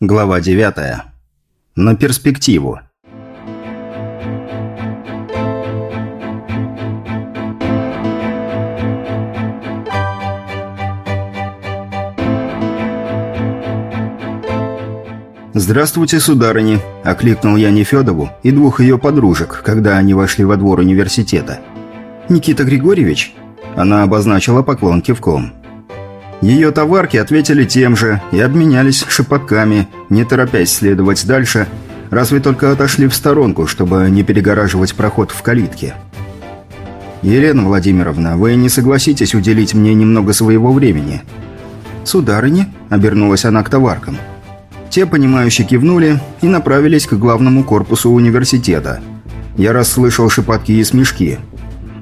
Глава 9. На перспективу. «Здравствуйте, сударыни!» – окликнул я Нефедову и двух ее подружек, когда они вошли во двор университета. «Никита Григорьевич?» Она обозначила поклон кивком. Ее товарки ответили тем же и обменялись шепотками, не торопясь следовать дальше, разве только отошли в сторонку, чтобы не перегораживать проход в калитке. «Елена Владимировна, вы не согласитесь уделить мне немного своего времени?» «Сударыня?» – обернулась она к товаркам. Те, понимающие, кивнули и направились к главному корпусу университета. Я расслышал шепотки и смешки.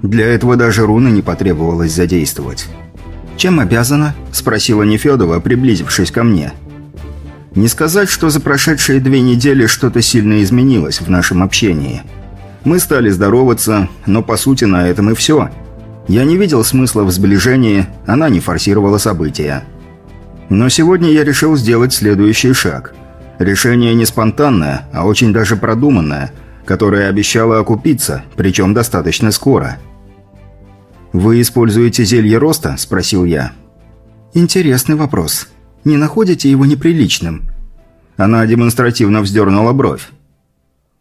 Для этого даже руны не потребовалось задействовать. «Чем обязана?» – спросила Нефедова, приблизившись ко мне. Не сказать, что за прошедшие две недели что-то сильно изменилось в нашем общении. Мы стали здороваться, но по сути на этом и все. Я не видел смысла в сближении, она не форсировала события. Но сегодня я решил сделать следующий шаг. Решение не спонтанное, а очень даже продуманное, которое обещало окупиться, причем достаточно скоро – «Вы используете зелье роста?» – спросил я. «Интересный вопрос. Не находите его неприличным?» Она демонстративно вздернула бровь.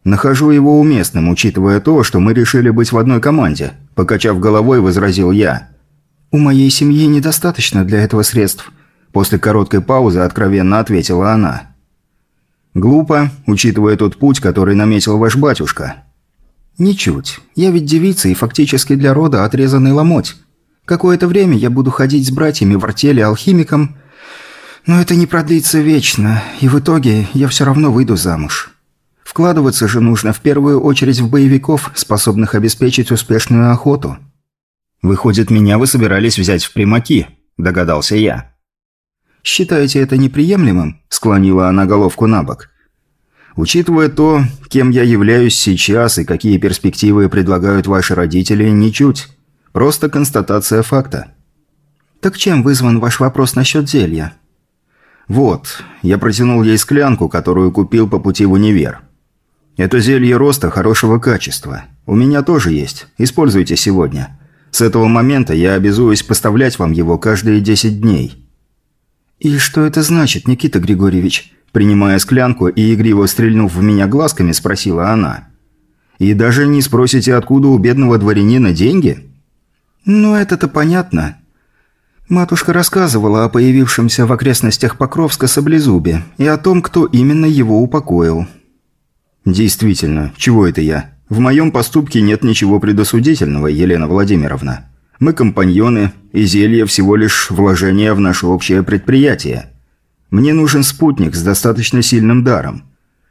«Нахожу его уместным, учитывая то, что мы решили быть в одной команде», – покачав головой, возразил я. «У моей семьи недостаточно для этого средств», – после короткой паузы откровенно ответила она. «Глупо, учитывая тот путь, который наметил ваш батюшка. «Ничуть. Я ведь девица и фактически для рода отрезанный ломоть. Какое-то время я буду ходить с братьями в артели алхимиком, но это не продлится вечно, и в итоге я все равно выйду замуж. Вкладываться же нужно в первую очередь в боевиков, способных обеспечить успешную охоту». «Выходит, меня вы собирались взять в примаки», – догадался я. «Считаете это неприемлемым?» – склонила она головку на бок. Учитывая то, кем я являюсь сейчас и какие перспективы предлагают ваши родители, ничуть. Просто констатация факта. Так чем вызван ваш вопрос насчет зелья? Вот, я протянул ей склянку, которую купил по пути в универ. Это зелье роста хорошего качества. У меня тоже есть. Используйте сегодня. С этого момента я обязуюсь поставлять вам его каждые 10 дней. И что это значит, Никита Григорьевич? Принимая склянку и игриво стрельнув в меня глазками, спросила она. «И даже не спросите, откуда у бедного дворянина деньги?» «Ну, это-то понятно». Матушка рассказывала о появившемся в окрестностях Покровска саблезубе и о том, кто именно его упокоил. «Действительно, чего это я? В моем поступке нет ничего предосудительного, Елена Владимировна. Мы компаньоны, и зелье всего лишь вложение в наше общее предприятие». Мне нужен спутник с достаточно сильным даром.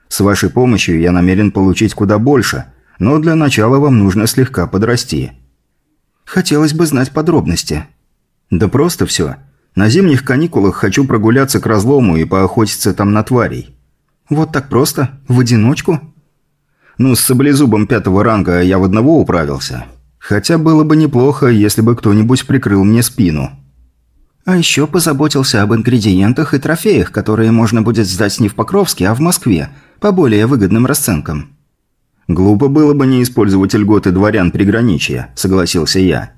С вашей помощью я намерен получить куда больше, но для начала вам нужно слегка подрасти. Хотелось бы знать подробности. Да просто все. На зимних каникулах хочу прогуляться к разлому и поохотиться там на тварей. Вот так просто? В одиночку? Ну, с саблезубом пятого ранга я в одного управился. Хотя было бы неплохо, если бы кто-нибудь прикрыл мне спину. А еще позаботился об ингредиентах и трофеях, которые можно будет сдать не в Покровске, а в Москве, по более выгодным расценкам. «Глупо было бы не использовать льготы дворян приграничья», – согласился я.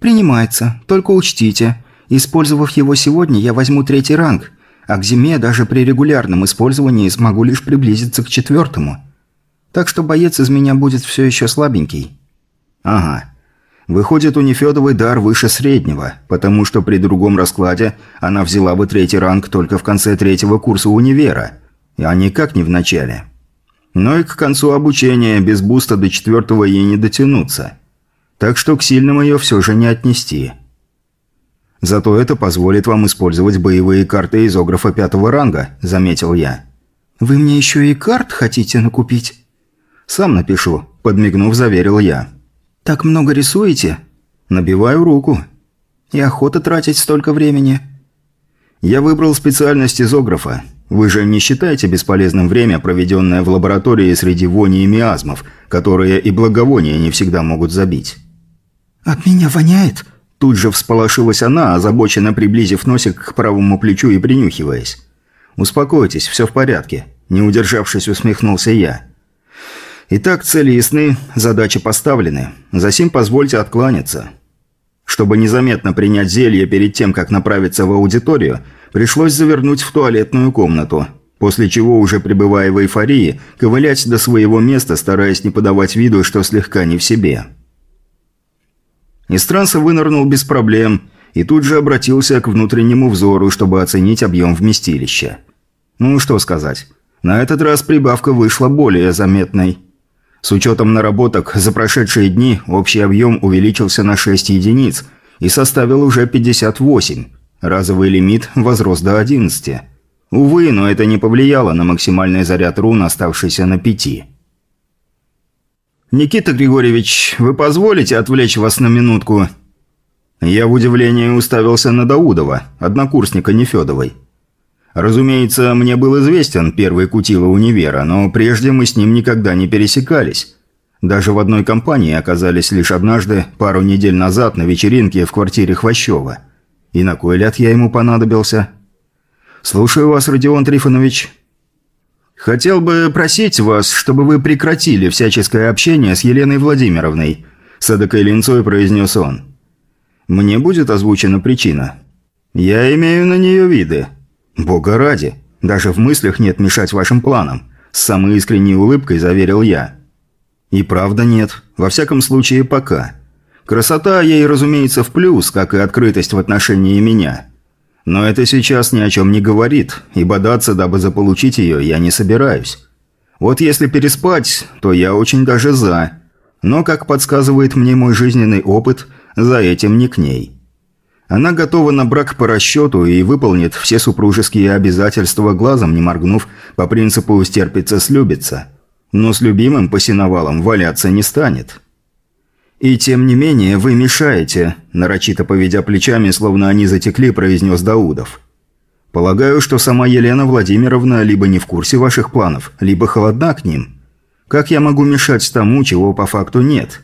«Принимается, только учтите. Использовав его сегодня, я возьму третий ранг, а к зиме даже при регулярном использовании смогу лишь приблизиться к четвертому. Так что боец из меня будет все еще слабенький». «Ага. Выходит, у Нефедовой дар выше среднего, потому что при другом раскладе она взяла бы третий ранг только в конце третьего курса универа, а никак не в начале. Но и к концу обучения без буста до четвертого ей не дотянуться. Так что к сильным ее все же не отнести. Зато это позволит вам использовать боевые карты изографа пятого ранга, заметил я. «Вы мне еще и карт хотите накупить?» «Сам напишу», – подмигнув, заверил я. «Так много рисуете?» «Набиваю руку». «И охота тратить столько времени?» «Я выбрал специальность изографа. Вы же не считаете бесполезным время, проведенное в лаборатории среди вони и миазмов, которые и благовония не всегда могут забить?» «От меня воняет?» Тут же всполошилась она, озабоченно приблизив носик к правому плечу и принюхиваясь. «Успокойтесь, все в порядке», – не удержавшись, усмехнулся я. «Итак, цели ясны, задачи поставлены. Засим позвольте откланяться». Чтобы незаметно принять зелье перед тем, как направиться в аудиторию, пришлось завернуть в туалетную комнату, после чего, уже пребывая в эйфории, ковылять до своего места, стараясь не подавать виду, что слегка не в себе. Из транса вынырнул без проблем и тут же обратился к внутреннему взору, чтобы оценить объем вместилища. Ну, что сказать. На этот раз прибавка вышла более заметной. С учетом наработок за прошедшие дни общий объем увеличился на 6 единиц и составил уже 58. Разовый лимит возрос до 11. Увы, но это не повлияло на максимальный заряд рун, оставшийся на 5. «Никита Григорьевич, вы позволите отвлечь вас на минутку?» Я в удивлении уставился на Даудова, однокурсника Нефедовой. Разумеется, мне был известен первый кутила универа, но прежде мы с ним никогда не пересекались. Даже в одной компании оказались лишь однажды, пару недель назад, на вечеринке в квартире Хвощева. И на кой ляд я ему понадобился? «Слушаю вас, Родион Трифонович». «Хотел бы просить вас, чтобы вы прекратили всяческое общение с Еленой Владимировной», – с эдакой линцой произнес он. «Мне будет озвучена причина». «Я имею на нее виды». «Бога ради! Даже в мыслях нет мешать вашим планам!» С самой искренней улыбкой заверил я. «И правда нет. Во всяком случае, пока. Красота ей, разумеется, в плюс, как и открытость в отношении меня. Но это сейчас ни о чем не говорит, и бодаться, дабы заполучить ее, я не собираюсь. Вот если переспать, то я очень даже за. Но, как подсказывает мне мой жизненный опыт, за этим не к ней». Она готова на брак по расчету и выполнит все супружеские обязательства глазом, не моргнув, по принципу «стерпится-слюбится». Но с любимым по синовалам валяться не станет. «И тем не менее вы мешаете», – нарочито поведя плечами, словно они затекли, произнес Даудов. «Полагаю, что сама Елена Владимировна либо не в курсе ваших планов, либо холодна к ним. Как я могу мешать тому, чего по факту нет?»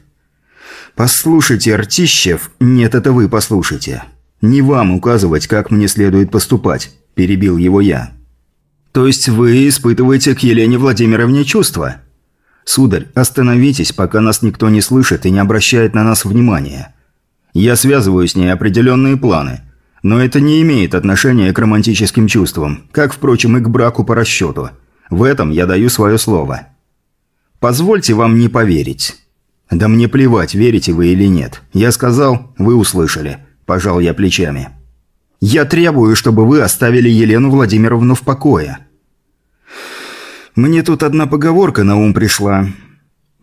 «Послушайте, Артищев...» «Нет, это вы послушайте. «Не вам указывать, как мне следует поступать», – перебил его я. «То есть вы испытываете к Елене Владимировне чувства?» «Сударь, остановитесь, пока нас никто не слышит и не обращает на нас внимания. Я связываю с ней определенные планы, но это не имеет отношения к романтическим чувствам, как, впрочем, и к браку по расчету. В этом я даю свое слово. Позвольте вам не поверить». «Да мне плевать, верите вы или нет. Я сказал, вы услышали пожал я плечами. «Я требую, чтобы вы оставили Елену Владимировну в покое». «Мне тут одна поговорка на ум пришла.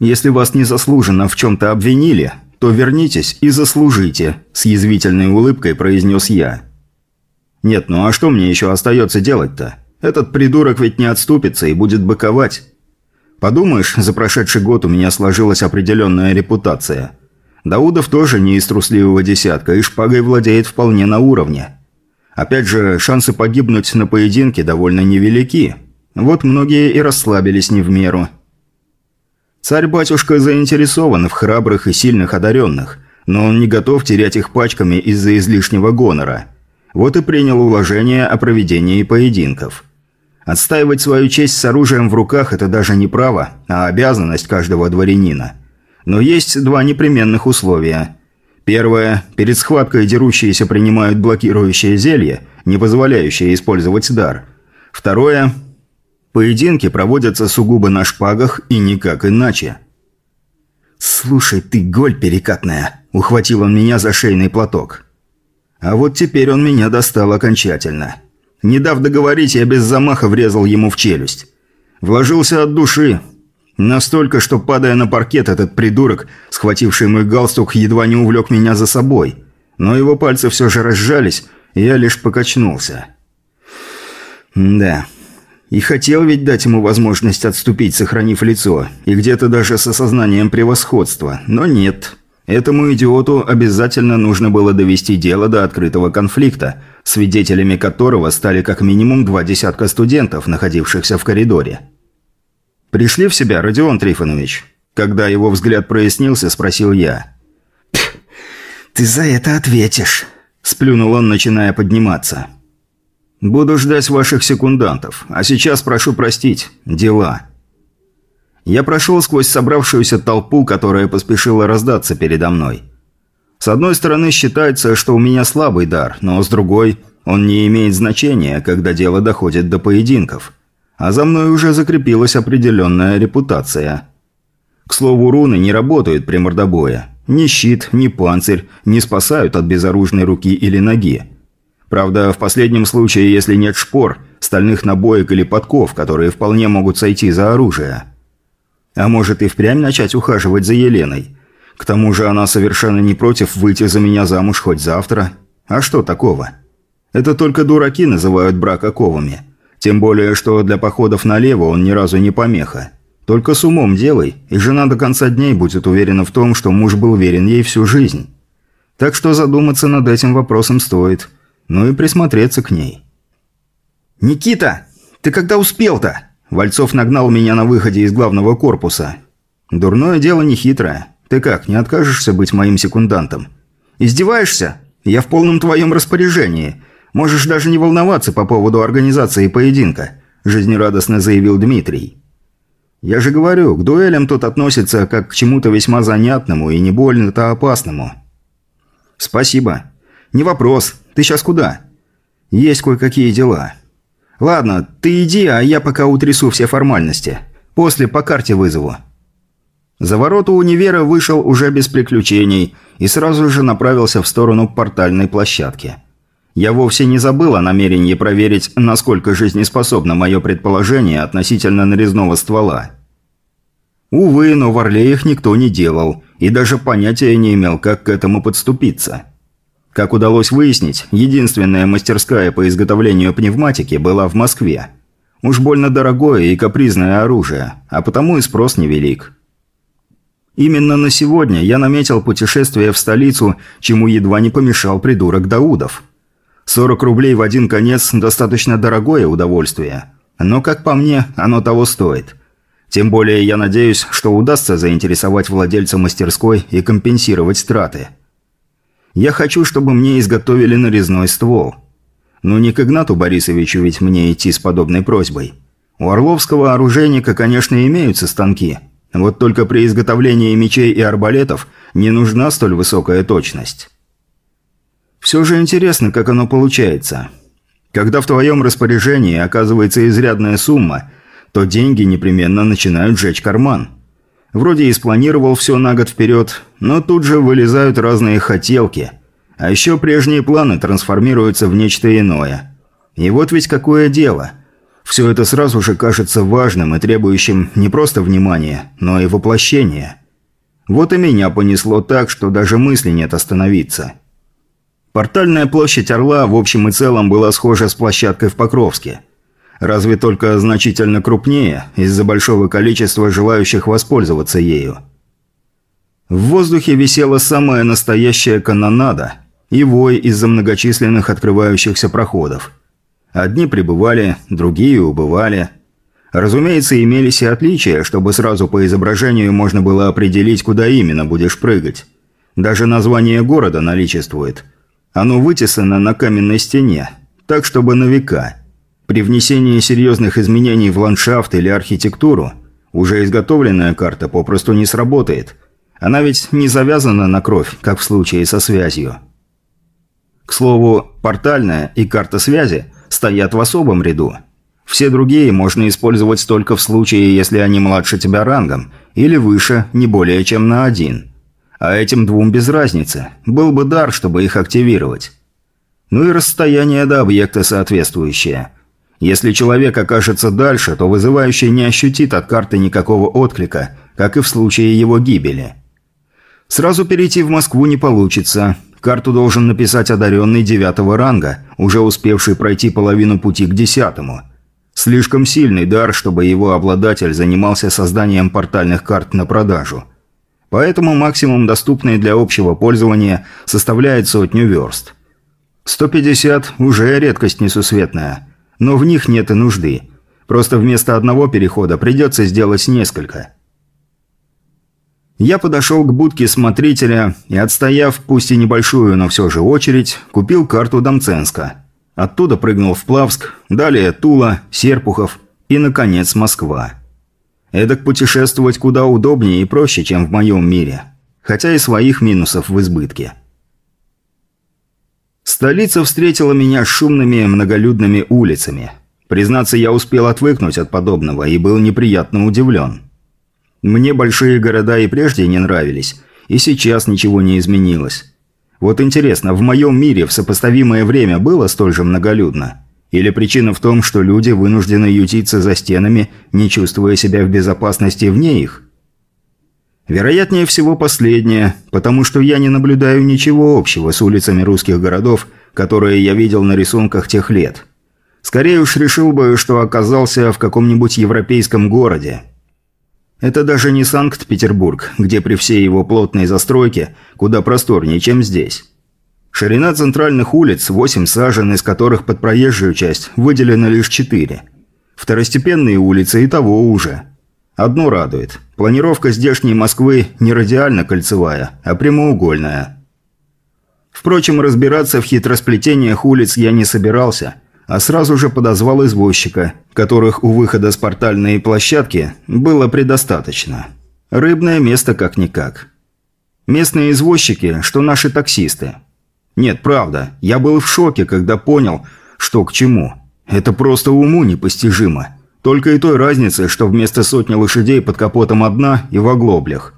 Если вас незаслуженно в чем-то обвинили, то вернитесь и заслужите», – с язвительной улыбкой произнес я. «Нет, ну а что мне еще остается делать-то? Этот придурок ведь не отступится и будет быковать. Подумаешь, за прошедший год у меня сложилась определенная репутация. Даудов тоже не из трусливого десятка и шпагой владеет вполне на уровне. Опять же, шансы погибнуть на поединке довольно невелики. Вот многие и расслабились не в меру. Царь-батюшка заинтересован в храбрых и сильных одаренных, но он не готов терять их пачками из-за излишнего гонора. Вот и принял уложение о проведении поединков. Отстаивать свою честь с оружием в руках – это даже не право, а обязанность каждого дворянина – но есть два непременных условия. Первое. Перед схваткой дерущиеся принимают блокирующее зелье, не позволяющее использовать дар. Второе. Поединки проводятся сугубо на шпагах и никак иначе. «Слушай ты, голь перекатная!» – ухватил он меня за шейный платок. А вот теперь он меня достал окончательно. Не дав договорить, я без замаха врезал ему в челюсть. Вложился от души, Настолько, что, падая на паркет, этот придурок, схвативший мой галстук, едва не увлек меня за собой. Но его пальцы все же разжались, и я лишь покачнулся. Да. И хотел ведь дать ему возможность отступить, сохранив лицо, и где-то даже с осознанием превосходства. Но нет. Этому идиоту обязательно нужно было довести дело до открытого конфликта, свидетелями которого стали как минимум два десятка студентов, находившихся в коридоре. «Пришли в себя, Родион Трифонович?» Когда его взгляд прояснился, спросил я. «Ты за это ответишь», – сплюнул он, начиная подниматься. Буду ждать ваших секундантов. А сейчас прошу простить. Дела. Я прошел сквозь собравшуюся толпу, которая поспешила раздаться передо мной. С одной стороны, считается, что у меня слабый дар, но с другой, он не имеет значения, когда дело доходит до поединков. А за мной уже закрепилась определенная репутация. К слову, руны не работают при мордобое. Ни щит, ни панцирь не спасают от безоружной руки или ноги. Правда, в последнем случае, если нет шпор, стальных набоек или подков, которые вполне могут сойти за оружие. А может и впрямь начать ухаживать за Еленой. К тому же она совершенно не против выйти за меня замуж хоть завтра. А что такого? Это только дураки называют брак оковами. Тем более, что для походов налево он ни разу не помеха. Только с умом делай, и жена до конца дней будет уверена в том, что муж был верен ей всю жизнь. Так что задуматься над этим вопросом стоит – ну и присмотреться к ней. «Никита, ты когда успел-то?» Вальцов нагнал меня на выходе из главного корпуса. «Дурное дело не хитрое. Ты как, не откажешься быть моим секундантом?» «Издеваешься? Я в полном твоем распоряжении. Можешь даже не волноваться по поводу организации поединка», – жизнерадостно заявил Дмитрий. «Я же говорю, к дуэлям тут относится как к чему-то весьма занятному и не больно-то опасному». «Спасибо. Не вопрос. Ты сейчас куда?» «Есть кое-какие дела». «Ладно, ты иди, а я пока утрясу все формальности. После по карте вызову». За ворота универа вышел уже без приключений и сразу же направился в сторону портальной площадки. Я вовсе не забыл о намерении проверить, насколько жизнеспособно мое предположение относительно нарезного ствола. Увы, но в Орле их никто не делал и даже понятия не имел, как к этому подступиться. Как удалось выяснить, единственная мастерская по изготовлению пневматики была в Москве. Уж больно дорогое и капризное оружие, а потому и спрос невелик. Именно на сегодня я наметил путешествие в столицу, чему едва не помешал придурок Даудов. 40 рублей в один конец – достаточно дорогое удовольствие. Но, как по мне, оно того стоит. Тем более я надеюсь, что удастся заинтересовать владельца мастерской и компенсировать траты – я хочу, чтобы мне изготовили нарезной ствол. Но не к Игнату Борисовичу ведь мне идти с подобной просьбой. У Орловского оружейника, конечно, имеются станки. Вот только при изготовлении мечей и арбалетов не нужна столь высокая точность. Все же интересно, как оно получается. Когда в твоем распоряжении оказывается изрядная сумма, то деньги непременно начинают жечь карман. Вроде и спланировал все на год вперед, но тут же вылезают разные хотелки. А еще прежние планы трансформируются в нечто иное. И вот ведь какое дело. Все это сразу же кажется важным и требующим не просто внимания, но и воплощения. Вот и меня понесло так, что даже мысли нет остановиться. Портальная площадь Орла в общем и целом была схожа с площадкой в Покровске – разве только значительно крупнее из-за большого количества желающих воспользоваться ею. В воздухе висела самая настоящая канонада и вой из-за многочисленных открывающихся проходов. Одни прибывали, другие убывали. Разумеется, имелись и отличия, чтобы сразу по изображению можно было определить, куда именно будешь прыгать. Даже название города наличествует. Оно вытесано на каменной стене, так чтобы на века – при внесении серьезных изменений в ландшафт или архитектуру уже изготовленная карта попросту не сработает. Она ведь не завязана на кровь, как в случае со связью. К слову, портальная и карта связи стоят в особом ряду. Все другие можно использовать только в случае, если они младше тебя рангом, или выше не более чем на один. А этим двум без разницы. Был бы дар, чтобы их активировать. Ну и расстояние до объекта соответствующее – если человек окажется дальше, то вызывающий не ощутит от карты никакого отклика, как и в случае его гибели. Сразу перейти в Москву не получится. Карту должен написать одаренный девятого ранга, уже успевший пройти половину пути к десятому. Слишком сильный дар, чтобы его обладатель занимался созданием портальных карт на продажу. Поэтому максимум, доступный для общего пользования, составляет сотню верст. 150 – уже редкость несусветная – но в них нет и нужды. Просто вместо одного перехода придется сделать несколько. Я подошел к будке смотрителя и, отстояв пусть и небольшую, но все же очередь, купил карту Домценска. Оттуда прыгнул в Плавск, далее Тула, Серпухов и, наконец, Москва. Эдак путешествовать куда удобнее и проще, чем в моем мире. Хотя и своих минусов в избытке. Столица встретила меня шумными многолюдными улицами. Признаться, я успел отвыкнуть от подобного и был неприятно удивлен. Мне большие города и прежде не нравились, и сейчас ничего не изменилось. Вот интересно, в моем мире в сопоставимое время было столь же многолюдно? Или причина в том, что люди вынуждены ютиться за стенами, не чувствуя себя в безопасности вне их? Вероятнее всего последнее, потому что я не наблюдаю ничего общего с улицами русских городов, которые я видел на рисунках тех лет. Скорее уж решил бы, что оказался в каком-нибудь европейском городе. Это даже не Санкт-Петербург, где при всей его плотной застройке куда просторнее, чем здесь. Ширина центральных улиц – 8 сажен, из которых под проезжую часть выделено лишь 4. Второстепенные улицы и того уже. Одно радует. Планировка здешней Москвы не радиально-кольцевая, а прямоугольная. Впрочем, разбираться в хитросплетениях улиц я не собирался, а сразу же подозвал извозчика, которых у выхода с портальной площадки было предостаточно. Рыбное место как-никак. Местные извозчики, что наши таксисты – нет, правда, я был в шоке, когда понял, что к чему. Это просто уму непостижимо. Только и той разницы, что вместо сотни лошадей под капотом одна и в оглоблях.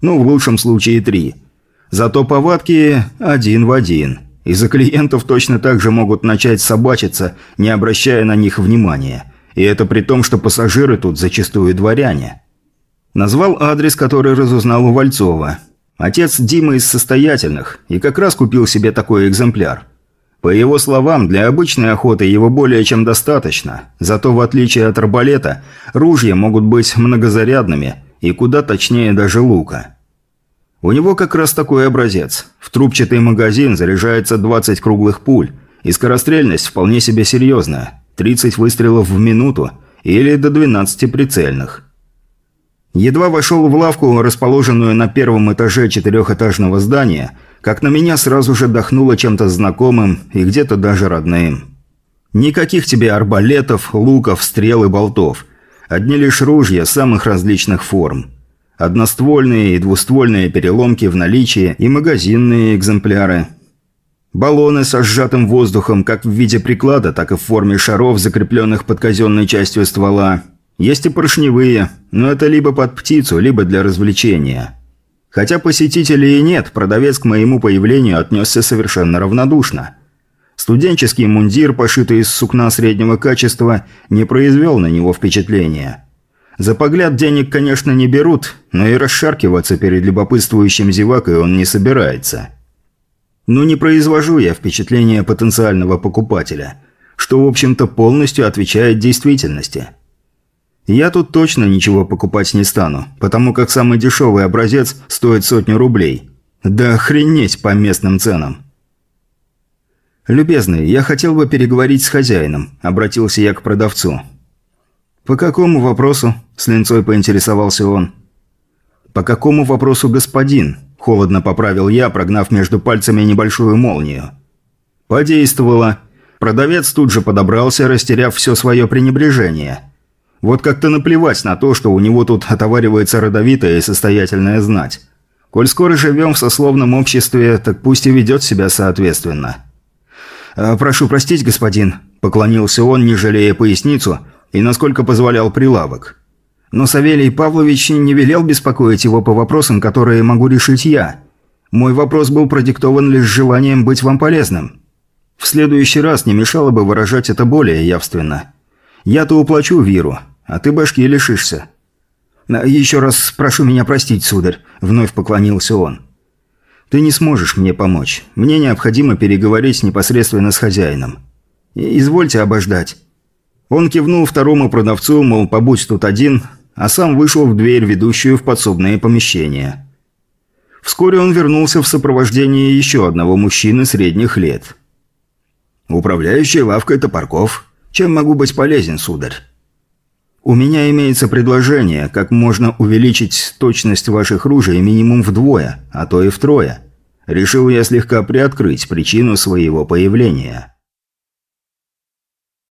Ну, в лучшем случае три. Зато повадки один в один. И за клиентов точно так же могут начать собачиться, не обращая на них внимания. И это при том, что пассажиры тут зачастую дворяне. Назвал адрес, который разузнал у Вальцова – Отец Димы из состоятельных и как раз купил себе такой экземпляр. По его словам, для обычной охоты его более чем достаточно, зато в отличие от арбалета, ружья могут быть многозарядными и куда точнее даже лука. У него как раз такой образец. В трубчатый магазин заряжается 20 круглых пуль, и скорострельность вполне себе серьезная – 30 выстрелов в минуту или до 12 прицельных – Едва вошел в лавку, расположенную на первом этаже четырехэтажного здания, как на меня сразу же дохнуло чем-то знакомым и где-то даже родным. Никаких тебе арбалетов, луков, стрел и болтов. Одни лишь ружья самых различных форм. Одноствольные и двуствольные переломки в наличии и магазинные экземпляры. Баллоны со сжатым воздухом как в виде приклада, так и в форме шаров, закрепленных под казенной частью ствола – есть и поршневые, но это либо под птицу, либо для развлечения. Хотя посетителей и нет, продавец к моему появлению отнесся совершенно равнодушно. Студенческий мундир, пошитый из сукна среднего качества, не произвел на него впечатления. За погляд денег, конечно, не берут, но и расшаркиваться перед любопытствующим зевакой он не собирается. Но не произвожу я впечатления потенциального покупателя, что, в общем-то, полностью отвечает действительности – я тут точно ничего покупать не стану, потому как самый дешевый образец стоит сотню рублей. Да охренеть по местным ценам. «Любезный, я хотел бы переговорить с хозяином», – обратился я к продавцу. «По какому вопросу?» – с линцой поинтересовался он. «По какому вопросу, господин?» – холодно поправил я, прогнав между пальцами небольшую молнию. Подействовало. Продавец тут же подобрался, растеряв все свое пренебрежение – вот как-то наплевать на то, что у него тут отоваривается родовитая и состоятельная знать. Коль скоро живем в сословном обществе, так пусть и ведет себя соответственно. «А, «Прошу простить, господин», – поклонился он, не жалея поясницу, и насколько позволял прилавок. «Но Савелий Павлович не велел беспокоить его по вопросам, которые могу решить я. Мой вопрос был продиктован лишь желанием быть вам полезным. В следующий раз не мешало бы выражать это более явственно. Я-то уплачу Виру, а ты башки лишишься». «Еще раз прошу меня простить, сударь», – вновь поклонился он. «Ты не сможешь мне помочь. Мне необходимо переговорить непосредственно с хозяином. Извольте обождать». Он кивнул второму продавцу, мол, побудь тут один, а сам вышел в дверь, ведущую в подсобное помещение. Вскоре он вернулся в сопровождении еще одного мужчины средних лет. «Управляющий лавкой топорков. Чем могу быть полезен, сударь?» «У меня имеется предложение, как можно увеличить точность ваших ружей минимум вдвое, а то и втрое. Решил я слегка приоткрыть причину своего появления».